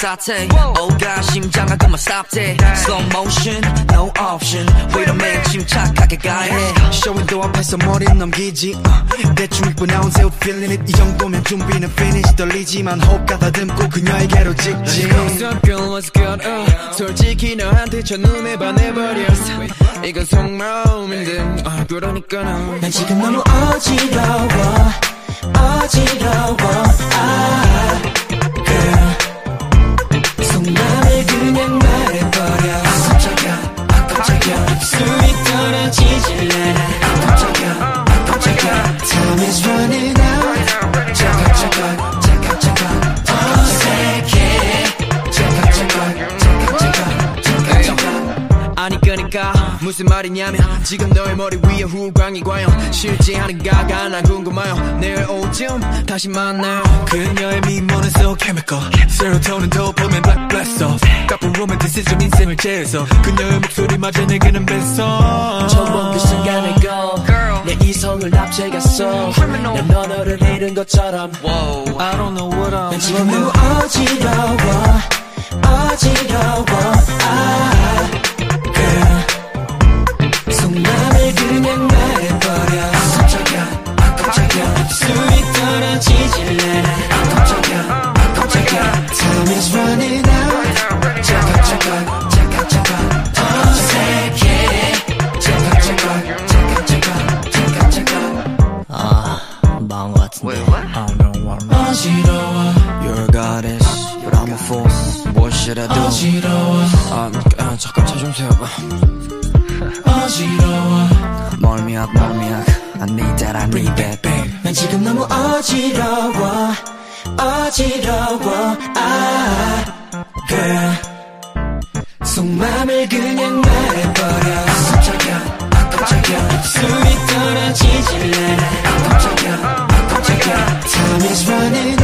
사태 오가 심장아 그만 stop that Slow motion, no option Wait a minute 침착하게 가야 해 쇼윈도 앞에서 머리 넘기지 uh, 대충 입고 나온 새우 feeling it 이 정도면 준비는 finish 떨리지만 호흡 가다듬고 그녀에게로 직진 up girl what's good uh, 솔직히 너한테 첫눈에 반해버렸어 이건 속마음인데. 아 그러니까 난난 지금 너무 어지러워. 어지러워. 아 속마음을 그냥 말해버려. 아 깜짝이야. 아 깜짝이야. 입술이 떨어지질래. 아 무슨 말이냐면 지금 너의 머리 위에 후광이 과연 실제하는가가 난 궁금해요 내일 오쯤 다시 만나요. 그녀의 미모는 so chemical. 세로토닌도 보면 black blast off 까쁜 로맨티시즘 인생을 재해서 그녀의 목소리마저 내게는 뱃속 처음 본그 순간에 go. 내 이성을 납치했어. 난 너를 잃은 것처럼. I don't know what I'm 난 지금 너무 어지러워 잠깐 잠깐 잠깐 잠깐 어색해 잠깐 잠깐 잠깐 잠깐 잠깐 잠깐 망한 것 같은데? I don't I'm 어지러워 You're a goddess, but I'm a fool What should I do? 어지러워 아, 아 잠깐 차좀 세워봐 어지러워 멀미약 멀미약 I need that, I need that babe 난 지금 너무 어지러워 어지러워 아 girl 속마음을 그냥 말해버려. 숨차겨 아 깜짝이야. 숨이 떨어지질 않아 아 깜짝이야 아 깜짝이야. Time is running